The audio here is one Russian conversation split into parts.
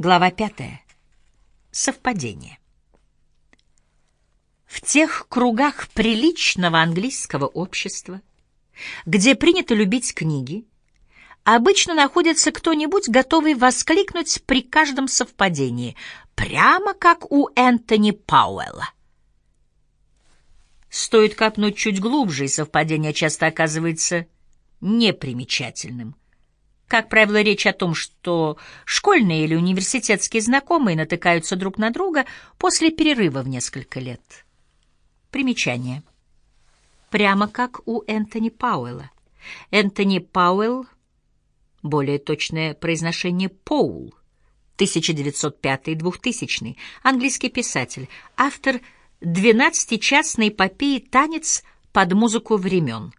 Глава пятая. Совпадение. В тех кругах приличного английского общества, где принято любить книги, обычно находится кто-нибудь, готовый воскликнуть при каждом совпадении, прямо как у Энтони Пауэлла. Стоит копнуть чуть глубже, и совпадение часто оказывается непримечательным. Как правило, речь о том, что школьные или университетские знакомые натыкаются друг на друга после перерыва в несколько лет. Примечание. Прямо как у Энтони Пауэлла. Энтони Пауэлл, более точное произношение Поул, 1905-2000, английский писатель, автор двенадцатичастной эпопеи «Танец под музыку времен».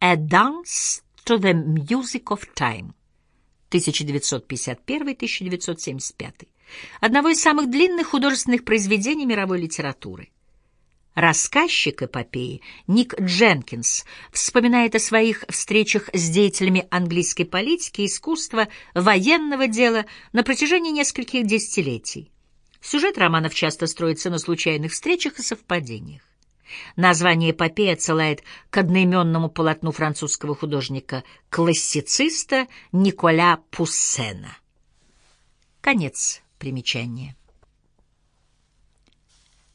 «A Dance to the Music of Time» 1951-1975, одного из самых длинных художественных произведений мировой литературы. Рассказчик эпопеи Ник Дженкинс вспоминает о своих встречах с деятелями английской политики, искусства, военного дела на протяжении нескольких десятилетий. Сюжет романов часто строится на случайных встречах и совпадениях. Название эпопеи отсылает к одноименному полотну французского художника-классициста Николя Пуссена. Конец примечания.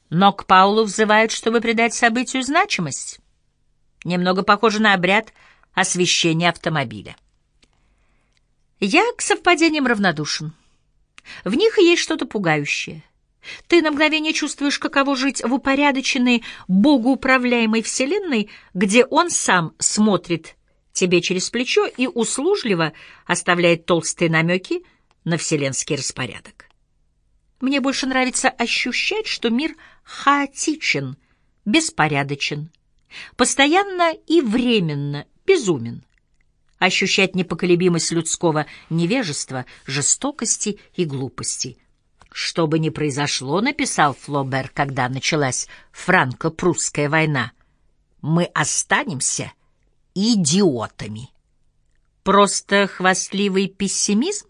Но к Паулу взывают, чтобы придать событию значимость. Немного похоже на обряд освещения автомобиля. Я к совпадениям равнодушен. В них есть что-то пугающее. Ты на мгновение чувствуешь, каково жить в упорядоченной, богоуправляемой вселенной, где он сам смотрит тебе через плечо и услужливо оставляет толстые намеки на вселенский распорядок. Мне больше нравится ощущать, что мир хаотичен, беспорядочен, постоянно и временно безумен. Ощущать непоколебимость людского невежества, жестокости и глупости. Что бы ни произошло, написал Флобер, когда началась франко-прусская война, мы останемся идиотами. Просто хвастливый пессимизм?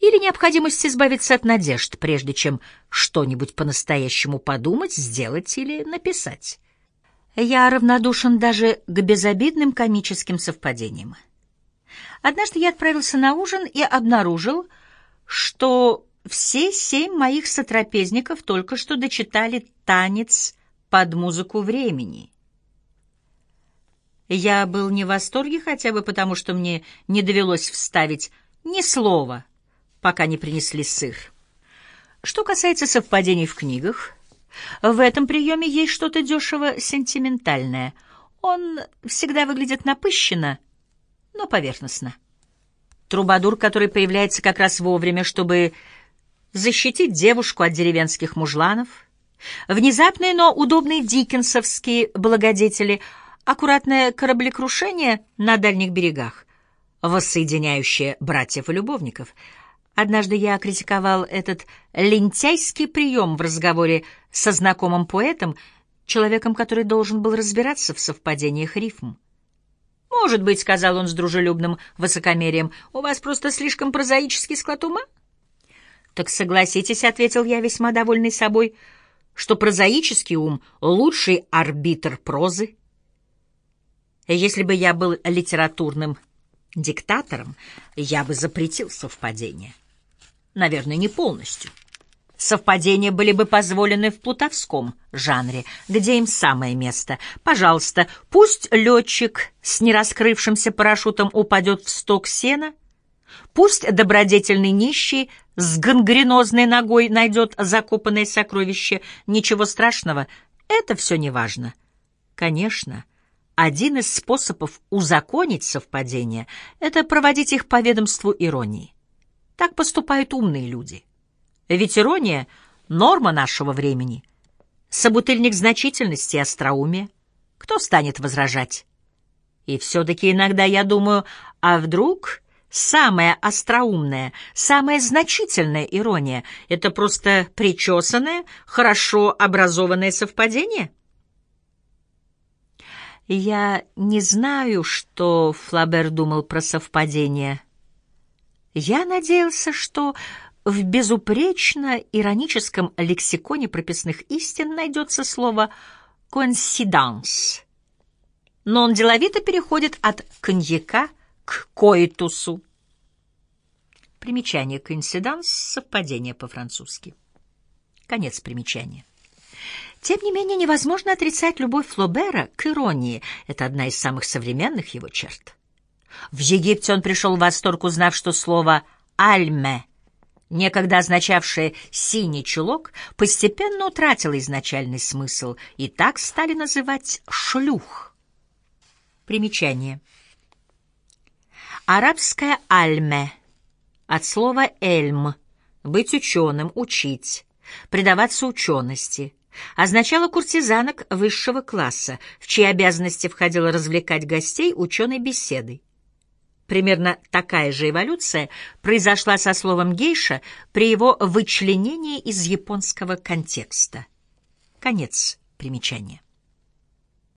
или необходимость избавиться от надежд, прежде чем что-нибудь по-настоящему подумать, сделать или написать. Я равнодушен даже к безобидным комическим совпадениям. Однажды я отправился на ужин и обнаружил, что все семь моих сотрапезников только что дочитали «Танец под музыку времени». Я был не в восторге хотя бы потому, что мне не довелось вставить ни слова пока не принесли сыр. Что касается совпадений в книгах, в этом приеме есть что-то дешево сентиментальное. Он всегда выглядит напыщенно, но поверхностно. Трубадур, который появляется как раз вовремя, чтобы защитить девушку от деревенских мужланов. Внезапные, но удобные диккенсовские благодетели, аккуратное кораблекрушение на дальних берегах, воссоединяющее братьев и любовников — Однажды я критиковал этот лентяйский прием в разговоре со знакомым поэтом, человеком, который должен был разбираться в совпадениях рифм. «Может быть, — сказал он с дружелюбным высокомерием, — у вас просто слишком прозаический склад ума?» «Так согласитесь, — ответил я, весьма довольный собой, — что прозаический ум — лучший арбитр прозы. Если бы я был литературным диктатором, я бы запретил совпадение. Наверное, не полностью. Совпадения были бы позволены в плутовском жанре, где им самое место. Пожалуйста, пусть летчик с нераскрывшимся парашютом упадет в сток сена, пусть добродетельный нищий с гангренозной ногой найдет закопанное сокровище. Ничего страшного, это все не важно. Конечно, один из способов узаконить совпадения — это проводить их по ведомству иронии. Так поступают умные люди. Ведь ирония — норма нашего времени. Собутыльник значительности и остроумия. Кто станет возражать? И все-таки иногда я думаю, а вдруг самая остроумная, самая значительная ирония — это просто причесанное, хорошо образованное совпадение? Я не знаю, что Флабер думал про совпадение — я надеялся, что В безупречно ироническом лексиконе прописных истин найдется слово «консиданс», но он деловито переходит от коньяка коитусу. Примечание «коинсиданс» — совпадение по-французски. Конец примечания. Тем не менее, невозможно отрицать любовь Флобера к иронии. Это одна из самых современных его черт. В Египте он пришел в восторг, узнав, что слово «альме», некогда означавшее «синий чулок», постепенно утратило изначальный смысл, и так стали называть «шлюх». Примечание. Арабское «альме» от слова «эльм» — быть ученым, учить, предаваться учености — означало куртизанок высшего класса, в чьи обязанности входило развлекать гостей ученой беседой. Примерно такая же эволюция произошла со словом «гейша» при его вычленении из японского контекста. Конец примечания.